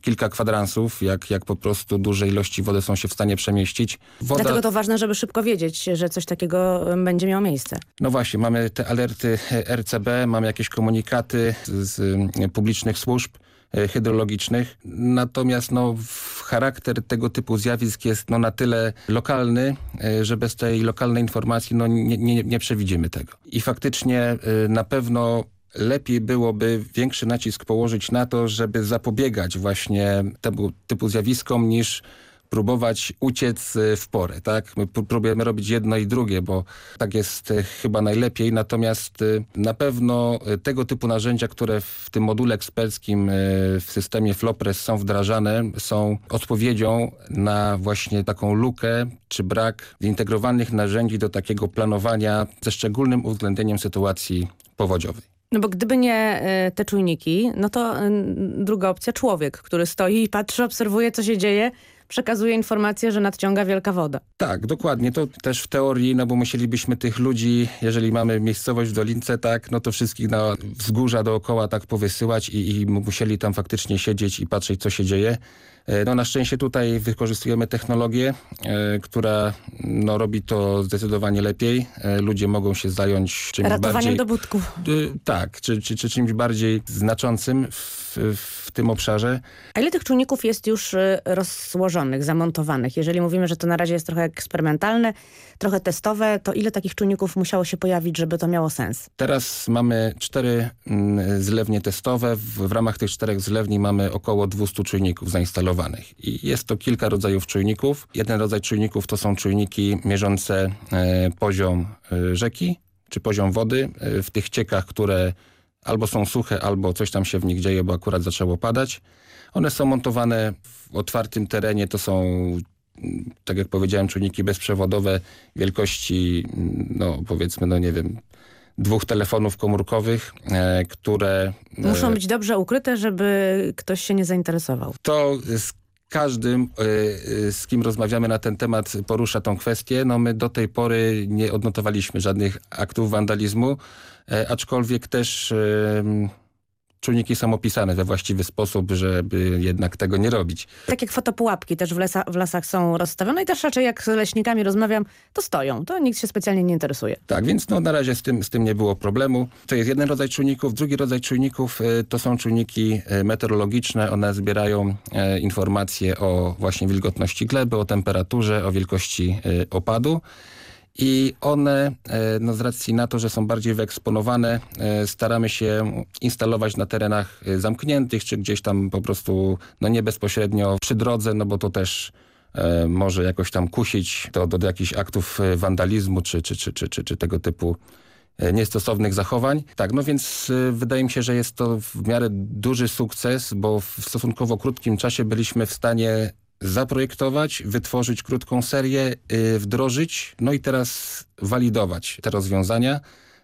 kilka kwadransów, jak, jak po prostu duże ilości wody są się w stanie przemieścić. Woda, Dlatego to ważne, żeby szybko wiedzieć, że coś takiego e, będzie miało miejsce. No właśnie, mamy te alerty RCB, mamy jakieś komunikaty z, publicznych służb y, hydrologicznych. Natomiast no, charakter tego typu zjawisk jest no, na tyle lokalny, y, że bez tej lokalnej informacji no, nie, nie, nie przewidzimy tego. I faktycznie na pewno lepiej byłoby większy nacisk położyć na to, żeby zapobiegać właśnie temu typu zjawiskom niż próbować uciec y, w porę, tak? My pró- próbujemy robić jedno i drugie, bo tak jest y, chyba najlepiej, natomiast y, na pewno tego typu narzędzia, które w tym module eksperckim w systemie Flopres są wdrażane, są odpowiedzią na właśnie taką lukę czy brak zintegrowanych narzędzi do takiego planowania ze szczególnym uwzględnieniem sytuacji powodziowej. No bo gdyby nie e, te czujniki, no to e, druga opcja człowiek, który stoi i patrzy, obserwuje co się dzieje, przekazuje informację, że nadciąga wielka woda. Tak, dokładnie. To też w teorii, no bo musielibyśmy tych ludzi, jeżeli mamy miejscowość w Dolince, tak, no to wszystkich na wzgórza dookoła tak powysyłać i, i musieli tam faktycznie siedzieć i patrzeć, co się dzieje. E, No na szczęście tutaj wykorzystujemy technologię, e, która no, robi to zdecydowanie lepiej. E, ludzie mogą się zająć czymś Ratowaniem bardziej... dobudków. Y, Tak, czy, czy, czy czymś bardziej znaczącym w, w tym obszarze. A ile tych czujników jest już y, rozłożonych, zamontowanych? Jeżeli mówimy, że to na razie jest trochę eksperymentalne, trochę testowe, to ile takich czujników musiało się pojawić, żeby to miało sens? Teraz mamy cztery mm, zlewnie testowe. W, ramach tych czterech zlewni mamy około 200 czujników zainstalowanych. I jest to kilka rodzajów czujników. Jeden rodzaj czujników to są czujniki mierzące e, poziom e, rzeki, czy poziom wody e, w tych ciekach, które albo są suche, albo coś tam się w nich dzieje, bo akurat zaczęło padać. One są montowane w otwartym terenie, to są, mm, tak jak powiedziałem, czujniki bezprzewodowe wielkości, mm, no powiedzmy, no nie wiem, dwóch telefonów komórkowych, e, które... e, Muszą być dobrze ukryte, żeby ktoś się nie zainteresował. to z każdym, y, y, z kim rozmawiamy na ten temat, porusza tą kwestię. No my do tej pory nie odnotowaliśmy żadnych aktów wandalizmu, e, aczkolwiek też czujniki są opisane we właściwy sposób, żeby jednak tego nie robić. Tak jak fotopułapki też w, lesa, w lasach są rozstawione i też raczej jak z leśnikami rozmawiam, to stoją. To nikt się specjalnie nie interesuje. Tak, więc no, na razie z tym, z tym nie było problemu. To jest jeden rodzaj czujników. Drugi rodzaj czujników y, to są czujniki y, meteorologiczne. One zbierają y, informacje o właśnie wilgotności gleby, o temperaturze, o wielkości y, opadu. I one, e, no z racji na to, że są bardziej wyeksponowane, e, staramy się instalować na terenach e, zamkniętych, czy gdzieś tam po prostu, no nie bezpośrednio przy drodze, no bo to też może jakoś tam kusić do, do, jakichś aktów wandalizmu, czy, czy, czy, czy, czy, czy tego typu niestosownych zachowań. Tak, no więc wydaje mi się, że jest to w miarę duży sukces, bo w stosunkowo krótkim czasie byliśmy w stanie zaprojektować, wytworzyć krótką serię, y, wdrożyć, no i teraz walidować te rozwiązania.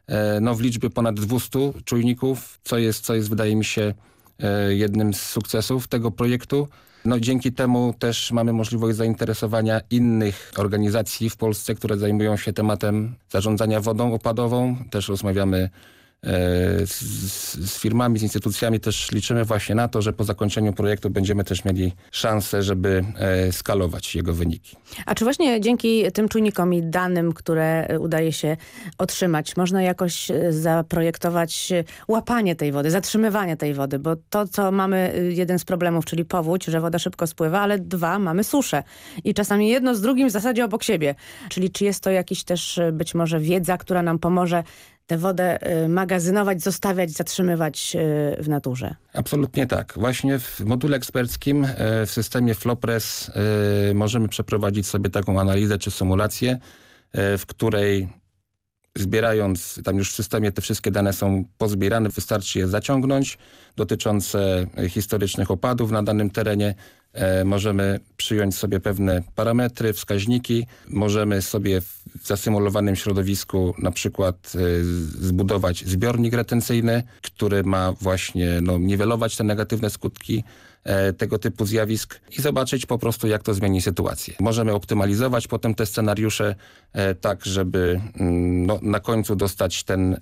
E, No w liczbie ponad 200 czujników, co jest, co jest wydaje mi się e, jednym z sukcesów tego projektu. No dzięki temu też mamy możliwość zainteresowania innych organizacji w Polsce, które zajmują się tematem zarządzania wodą opadową. Też rozmawiamy z, z- firmami, z instytucjami też liczymy właśnie na to, że po zakończeniu projektu będziemy też mieli szansę, żeby e, skalować jego wyniki. A czy właśnie dzięki tym czujnikom i danym, które y, udaje się otrzymać, można jakoś zaprojektować łapanie tej wody, zatrzymywanie tej wody? Bo to, co mamy, jeden z problemów, czyli powódź, że woda szybko spływa, ale dwa, mamy suszę. I czasami jedno z drugim w zasadzie obok siebie. Czyli czy jest to jakiś też być może wiedza, która nam pomoże tę wodę y, magazynować, zostawiać, zatrzymywać y, w naturze? Absolutnie tak. Właśnie w module eksperckim e, w systemie Flopres e, możemy przeprowadzić sobie taką analizę czy symulację, e, w której zbierając, tam już w systemie te wszystkie dane są pozbierane, wystarczy je zaciągnąć, dotyczące historycznych opadów na danym terenie. E, możemy przyjąć sobie pewne parametry, wskaźniki. Możemy sobie w zasymulowanym środowisku na przykład e, zbudować zbiornik retencyjny, który ma właśnie no, niwelować te negatywne skutki tego typu zjawisk i zobaczyć po prostu, jak to zmieni sytuację. Możemy optymalizować potem te scenariusze e, tak, żeby mm, no, na końcu dostać ten e,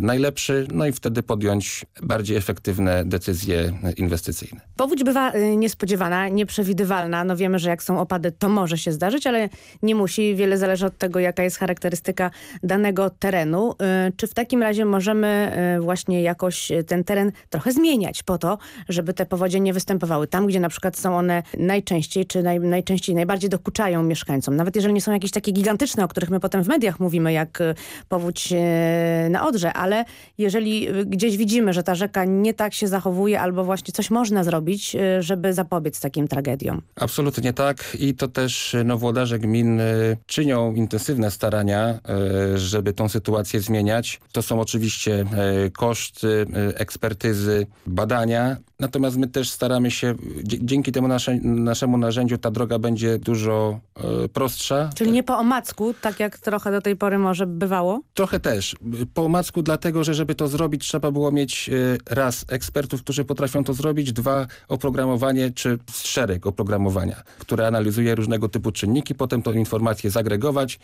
najlepszy, no i wtedy podjąć bardziej efektywne decyzje e, inwestycyjne. Powódź bywa niespodziewana, nieprzewidywalna. No wiemy, że jak są opady, to może się zdarzyć, ale nie musi. Wiele zależy od tego, jaka jest charakterystyka danego terenu. Czy w takim razie możemy właśnie jakoś ten teren trochę zmieniać po to, żeby te powodzie nie występowały tam, gdzie na przykład są one najczęściej, czy naj, najczęściej najbardziej dokuczają mieszkańcom. Nawet jeżeli nie są jakieś takie gigantyczne, o których my potem w mediach mówimy, jak y, powódź y, na Odrze, ale jeżeli y, gdzieś widzimy, że ta rzeka nie tak się zachowuje albo właśnie coś można zrobić, żeby zapobiec takim tragediom. Absolutnie tak i to też e, no, włodarze gmin e, czynią intensywne starania, e, żeby tą sytuację zmieniać. To są oczywiście e, koszty, e, ekspertyzy, badania, natomiast my też staramy się, dzięki temu nasze, naszemu narzędziu ta droga będzie dużo e, prostsza. Czyli nie po omacku, tak jak trochę do tej pory może bywało? Trochę też. Po omacku dlatego, że żeby to zrobić trzeba było mieć e, raz ekspertów, którzy potrafią to zrobić, dwa oprogramowanie czy szereg oprogramowania, które analizuje różnego typu czynniki, potem tą informację zagregować,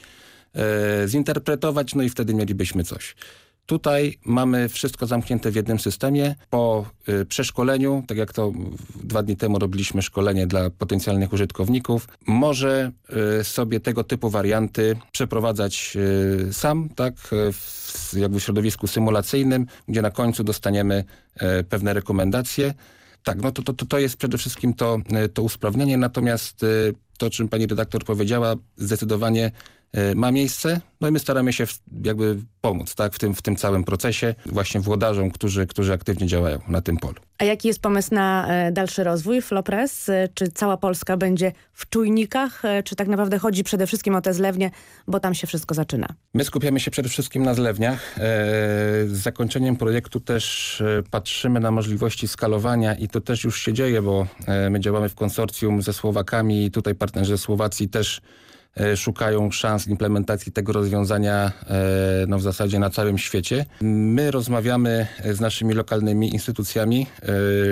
e, zinterpretować, no i wtedy mielibyśmy coś. Tutaj mamy wszystko zamknięte w jednym systemie. Po y, przeszkoleniu, tak jak to dwa dni temu robiliśmy szkolenie dla potencjalnych użytkowników, może y, sobie tego typu warianty przeprowadzać y, sam, tak, y, w, jakby w środowisku symulacyjnym, gdzie na końcu dostaniemy y, pewne rekomendacje. Tak, no to, to, to, jest przede wszystkim to, e, to usprawnienie, natomiast e, to, o czym pani redaktor powiedziała, zdecydowanie e, ma miejsce. No i my staramy się w, jakby pomóc tak, w, tym, w tym całym procesie właśnie włodarzom, którzy, którzy aktywnie działają na tym polu. A jaki jest pomysł na e, dalszy rozwój Flopres? E, Czy cała Polska będzie w czujnikach? E, Czy tak naprawdę chodzi przede wszystkim o te zlewnie, bo tam się wszystko zaczyna? My skupiamy się przede wszystkim na zlewniach. Z zakończeniem projektu też patrzymy na możliwości skalowania i to też już się dzieje, bo my działamy w konsorcjum ze Słowakami i tutaj partnerzy ze Słowacji też szukają szans implementacji tego rozwiązania e, no, w zasadzie na całym świecie. My rozmawiamy z naszymi lokalnymi instytucjami e,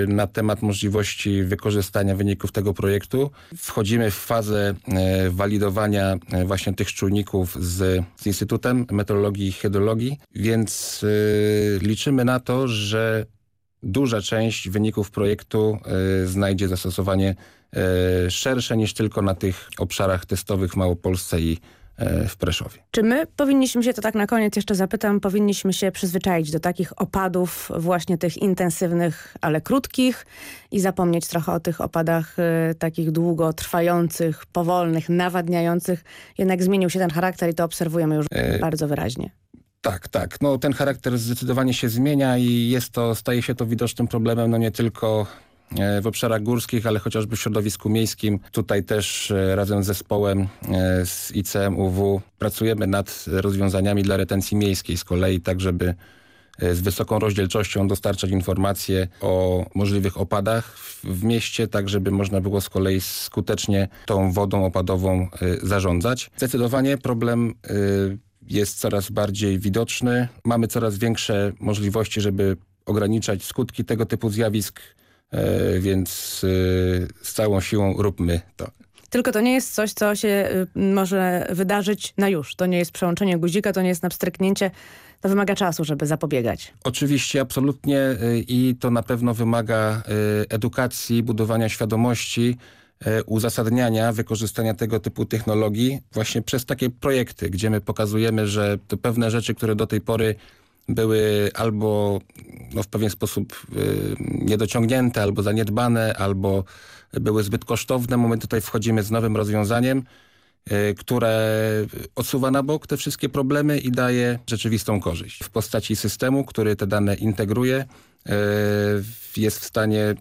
na temat możliwości wykorzystania wyników tego projektu. Wchodzimy w fazę e, walidowania e, właśnie tych czujników z, z Instytutem Meteorologii i Hydrologii, więc e, liczymy na to, że duża część wyników projektu e, znajdzie zastosowanie e, szersze niż tylko na tych obszarach testowych w Małopolsce i e, w Preszowie. Czy my powinniśmy się, to tak na koniec jeszcze zapytam, powinniśmy się przyzwyczaić do takich opadów właśnie tych intensywnych, ale krótkich i zapomnieć trochę o tych opadach y, takich długotrwających, powolnych, nawadniających. Jednak zmienił się ten charakter i to obserwujemy już E, bardzo wyraźnie. Tak, tak. No, ten charakter zdecydowanie się zmienia i jest to, staje się to widocznym problemem no nie tylko e, w obszarach górskich, ale chociażby w środowisku miejskim. Tutaj też e, razem z zespołem e, z ICM UW pracujemy nad rozwiązaniami dla retencji miejskiej z kolei, tak żeby e, z wysoką rozdzielczością dostarczać informacje o możliwych opadach w, mieście, tak żeby można było z kolei skutecznie tą wodą opadową e, zarządzać. Zdecydowanie problem e, jest coraz bardziej widoczny. Mamy coraz większe możliwości, żeby ograniczać skutki tego typu zjawisk, e, więc e, z całą siłą róbmy to. Tylko to nie jest coś, co się y, może wydarzyć na już. To nie jest przełączenie guzika, to nie jest napstryknięcie. To wymaga czasu, żeby zapobiegać. Oczywiście, absolutnie y, i to na pewno wymaga y, edukacji, budowania świadomości, uzasadniania wykorzystania tego typu technologii właśnie przez takie projekty, gdzie my pokazujemy, że te pewne rzeczy, które do tej pory były albo no, w pewien sposób y, niedociągnięte, albo zaniedbane, albo były zbyt kosztowne. My tutaj wchodzimy z nowym rozwiązaniem, y, które odsuwa na bok te wszystkie problemy i daje rzeczywistą korzyść. W postaci systemu, który te dane integruje, y, jest w stanie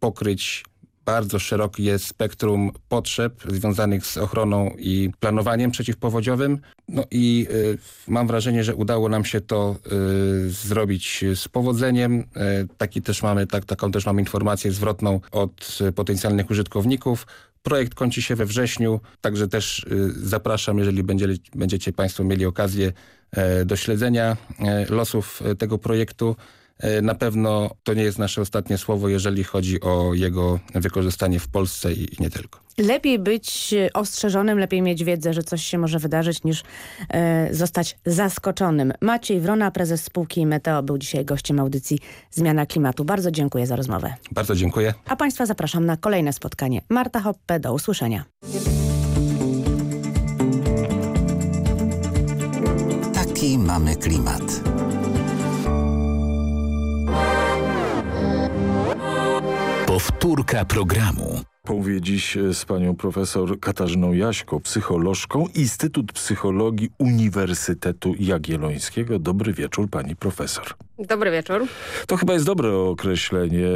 pokryć bardzo szerokie spektrum potrzeb związanych z ochroną i planowaniem przeciwpowodziowym. No i y, mam wrażenie, że udało nam się to y, zrobić z powodzeniem. Y, taki też mamy, tak, taką też mamy informację zwrotną od y, potencjalnych użytkowników. Projekt kończy się we wrześniu, także też y, zapraszam, jeżeli będzie, będziecie Państwo mieli okazję e, do śledzenia e, losów tego projektu. E, Na pewno to nie jest nasze ostatnie słowo, jeżeli chodzi o jego wykorzystanie w Polsce i, i nie tylko. Lepiej być ostrzeżonym, lepiej mieć wiedzę, że coś się może wydarzyć, niż e, zostać zaskoczonym. Maciej Wrona, prezes spółki Meteo, był dzisiaj gościem audycji Zmiana Klimatu. Bardzo dziękuję za rozmowę. Bardzo dziękuję. A Państwa zapraszam na kolejne spotkanie. Marta Hoppe, do usłyszenia. Taki mamy klimat. Powtórka programu. Pomówię dziś z panią profesor Katarzyną Jaśko, psycholożką, Instytut Psychologii Uniwersytetu Jagiellońskiego. Dobry wieczór pani profesor. Dobry wieczór. To chyba jest dobre określenie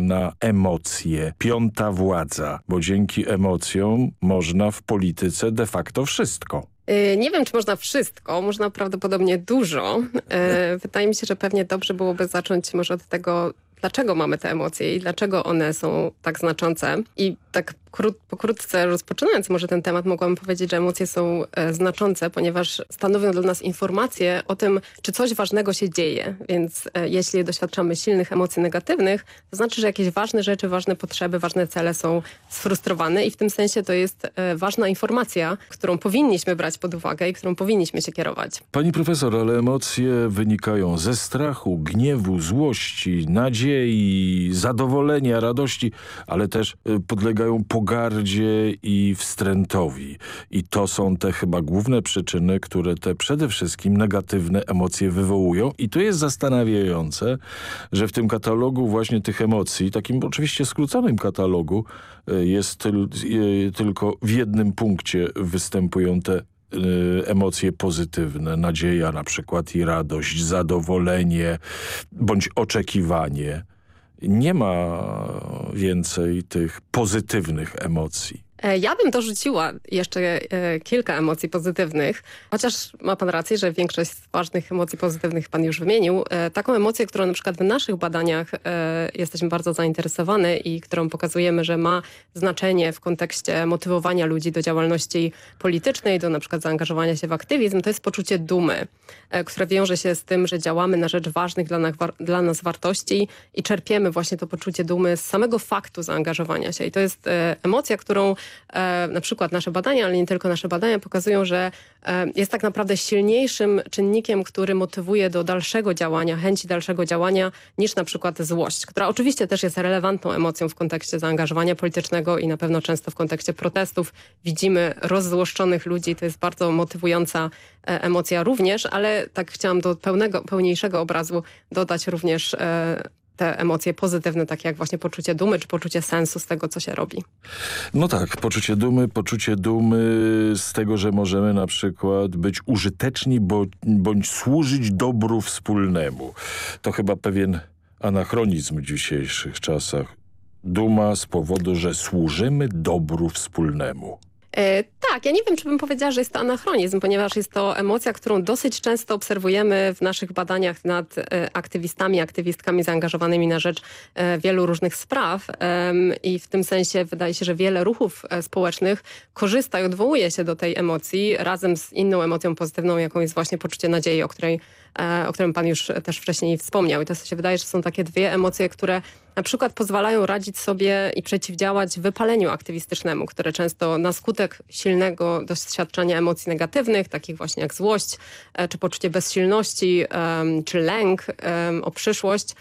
na emocje. Piąta władza, bo dzięki emocjom można w polityce de facto wszystko. Yy, Nie wiem, czy można wszystko, można prawdopodobnie dużo. Wydaje mi się, że pewnie dobrze byłoby zacząć może od tego, dlaczego mamy te emocje i dlaczego one są tak znaczące. I tak krót, pokrótce rozpoczynając może ten temat, mogłabym powiedzieć, że emocje są e, znaczące, ponieważ stanowią dla nas informacje o tym, czy coś ważnego się dzieje. Więc e, jeśli doświadczamy silnych emocji negatywnych, to znaczy, że jakieś ważne rzeczy, ważne potrzeby, ważne cele są sfrustrowane i w tym sensie to jest e, ważna informacja, którą powinniśmy brać pod uwagę i którą powinniśmy się kierować. Pani profesor, ale emocje wynikają ze strachu, gniewu, złości, nadziei, zadowolenia, radości, ale też y, pogardzie i wstrętowi. I to są te chyba główne przyczyny, które te przede wszystkim negatywne emocje wywołują. I to jest zastanawiające, że w tym katalogu właśnie tych emocji, takim oczywiście skróconym katalogu, y, jest tyl, y, tylko w jednym punkcie występują te y, emocje pozytywne, nadzieja na przykład i radość, zadowolenie bądź oczekiwanie. Nie ma więcej tych pozytywnych emocji. E, Ja bym dorzuciła jeszcze e, kilka emocji pozytywnych, chociaż ma pan rację, że większość z ważnych emocji pozytywnych pan już wymienił. E, Taką emocję, którą na przykład w naszych badaniach jesteśmy bardzo zainteresowane i którą pokazujemy, że ma znaczenie w kontekście motywowania ludzi do działalności politycznej, do na przykład zaangażowania się w aktywizm, to jest poczucie dumy, które wiąże się z tym, że działamy na rzecz ważnych dla nas, dla nas wartości i czerpiemy właśnie to poczucie dumy z samego faktu zaangażowania się. I to jest emocja, którą na przykład nasze badania, ale nie tylko nasze badania pokazują, że e, jest tak naprawdę silniejszym czynnikiem, który motywuje do dalszego działania, chęci dalszego działania niż na przykład złość, która oczywiście też jest relevantną emocją w kontekście zaangażowania politycznego i na pewno często w kontekście protestów. Widzimy rozzłoszczonych ludzi, to jest bardzo motywująca e, emocja również, ale tak chciałam do pełnego, pełniejszego obrazu dodać również e, te emocje pozytywne, takie jak właśnie poczucie dumy czy poczucie sensu z tego, co się robi. No tak, poczucie dumy, poczucie dumy z tego, że możemy na przykład być użyteczni bo, bądź służyć dobru wspólnemu. To chyba pewien anachronizm w dzisiejszych czasach. Duma z powodu, że służymy dobru wspólnemu. E, tak, ja nie wiem, czy bym powiedziała, że jest to anachronizm, ponieważ jest to emocja, którą dosyć często obserwujemy w naszych badaniach nad e, aktywistami, aktywistkami zaangażowanymi na rzecz e, wielu różnych spraw. I w tym sensie wydaje się, że wiele ruchów społecznych korzysta i odwołuje się do tej emocji razem z inną emocją pozytywną, jaką jest właśnie poczucie nadziei, o której o którym pan już też wcześniej wspomniał. I to się wydaje, że są takie dwie emocje, które na przykład pozwalają radzić sobie i przeciwdziałać wypaleniu aktywistycznemu, które często na skutek silnego doświadczenia emocji negatywnych, takich właśnie jak złość, e, czy poczucie bezsilności, czy lęk o przyszłość,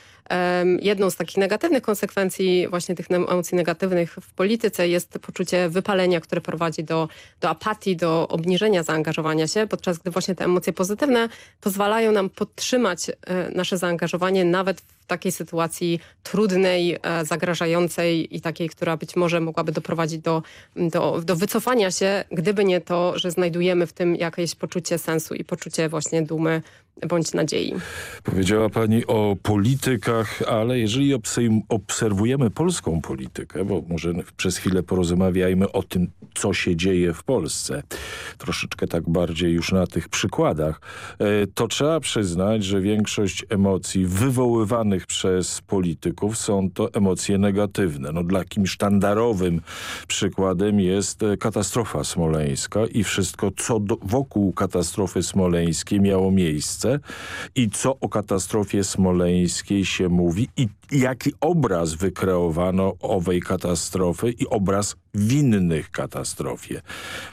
jedną z takich negatywnych konsekwencji właśnie tych emocji negatywnych w polityce jest poczucie wypalenia, które prowadzi do, do apatii, do obniżenia zaangażowania się, podczas gdy właśnie te emocje pozytywne pozwalają nam podtrzymać e, nasze zaangażowanie nawet w takiej sytuacji trudnej, e, zagrażającej i takiej, która być może mogłaby doprowadzić do, do, do wycofania się, gdyby nie to, że znajdujemy w tym jakieś poczucie sensu i poczucie właśnie dumy bądź nadziei. Powiedziała pani o politykach, ale jeżeli obserwujemy polską politykę, bo może przez chwilę porozmawiajmy o tym, co się dzieje w Polsce, troszeczkę tak bardziej już na tych przykładach, e, to trzeba przyznać, że większość emocji wywoływanych przez polityków są to emocje negatywne. No, dla kim sztandarowym przykładem jest e, katastrofa smoleńska i wszystko, co do, wokół katastrofy smoleńskiej miało miejsce i co o katastrofie smoleńskiej się mówi i jaki obraz wykreowano owej katastrofy i obraz winnych katastrofie.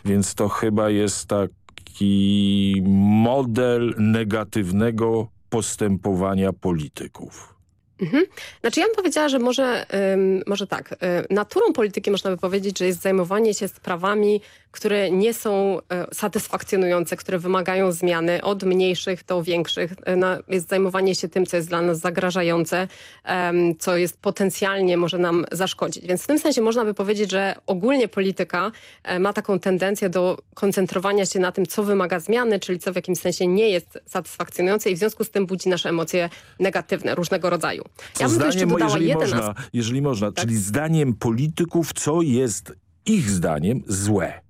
Więc to chyba jest taki model negatywnego postępowania polityków. Mhm. Znaczy ja bym powiedziała, że może, ym, może tak, y, naturą polityki można by powiedzieć, że jest zajmowanie się sprawami, które nie są y, satysfakcjonujące, które wymagają zmiany od mniejszych do większych. Na, jest zajmowanie się tym, co jest dla nas zagrażające, co jest potencjalnie może nam zaszkodzić. Więc w tym sensie można by powiedzieć, że ogólnie polityka y, ma taką tendencję do koncentrowania się na tym, co wymaga zmiany, czyli co w jakimś sensie nie jest satysfakcjonujące i w związku z tym budzi nasze emocje negatywne różnego rodzaju. Co ja bym tu jeszcze zdaniem, dodała jeżeli, jeden można, jeżeli można, Tak. czyli zdaniem polityków, co jest ich zdaniem złe.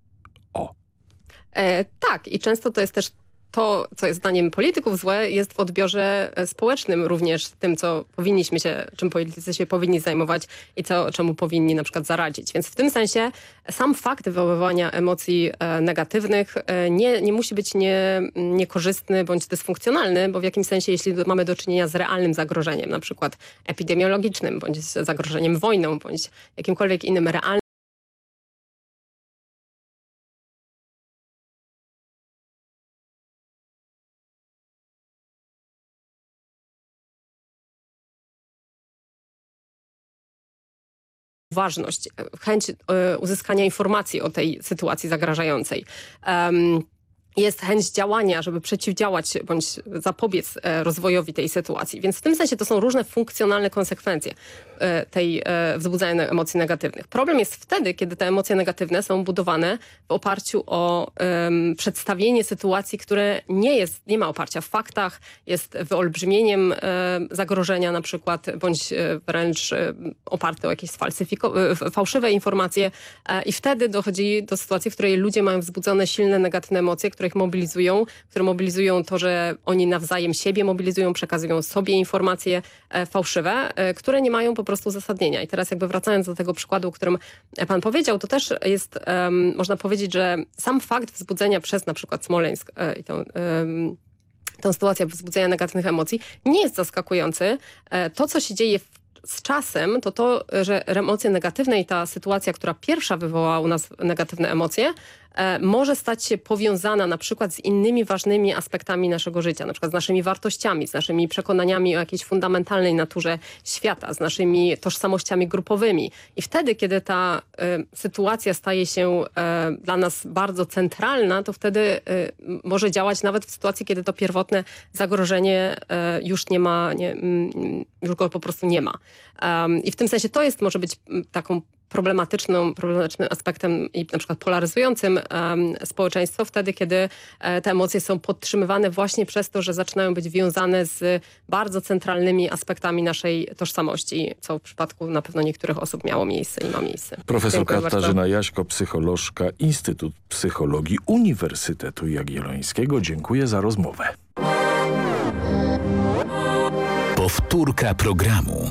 E, tak, i często to jest też to, co jest zdaniem polityków złe, jest w odbiorze e, społecznym również tym, co powinniśmy się, czym politycy się powinni zajmować i co, czemu powinni na przykład zaradzić. Więc w tym sensie sam fakt wywoływania emocji e, negatywnych nie, nie musi być nie, niekorzystny bądź dysfunkcjonalny, bo w jakimś sensie, jeśli mamy do czynienia z realnym zagrożeniem, na przykład epidemiologicznym, bądź zagrożeniem wojną, bądź jakimkolwiek innym realnym uważność, chęć e, uzyskania informacji o tej sytuacji zagrażającej. Um, jest chęć działania, żeby przeciwdziałać bądź zapobiec e, rozwojowi tej sytuacji. Więc w tym sensie to są różne funkcjonalne konsekwencje e, tej e, wzbudzania emocji negatywnych. Problem jest wtedy, kiedy te emocje negatywne są budowane w oparciu o um, przedstawienie sytuacji, które nie jest, nie ma oparcia w faktach, jest wyolbrzymieniem um, zagrożenia na przykład, bądź wręcz oparte o jakieś fałszywe informacje i wtedy dochodzi do sytuacji, w której ludzie mają wzbudzone silne negatywne emocje, które ich mobilizują, które mobilizują to, że oni nawzajem siebie mobilizują, przekazują sobie informacje e, fałszywe, e, które nie mają po prostu uzasadnienia. I teraz jakby wracając do tego przykładu, o którym pan powiedział, to też jest, um, można powiedzieć, że sam fakt wzbudzenia przez na przykład Smoleńsk e, i tą tę sytuację wzbudzenia negatywnych emocji nie jest zaskakujący. To, co się dzieje z czasem to to, że emocje negatywne i ta sytuacja, która pierwsza wywołała u nas negatywne emocje, może stać się powiązana na przykład z innymi ważnymi aspektami naszego życia, na przykład z naszymi wartościami, z naszymi przekonaniami o jakiejś fundamentalnej naturze świata, z naszymi tożsamościami grupowymi. I wtedy, kiedy ta y, sytuacja staje się y, dla nas bardzo centralna, to wtedy może działać nawet w sytuacji, kiedy to pierwotne zagrożenie już nie ma, nie, mm, już go po prostu nie ma. I w tym sensie to jest, może być taką problematyczną, problematycznym aspektem i na przykład polaryzującym um, społeczeństwo wtedy, kiedy e, te emocje są podtrzymywane właśnie przez to, że zaczynają być wiązane z bardzo centralnymi aspektami naszej tożsamości, co w przypadku na pewno niektórych osób miało miejsce i ma miejsce. Profesor Dziękuję Katarzyna bardzo. Jaśko, psycholożka, Instytut Psychologii Uniwersytetu Jagiellońskiego. Dziękuję za rozmowę. Powtórka programu.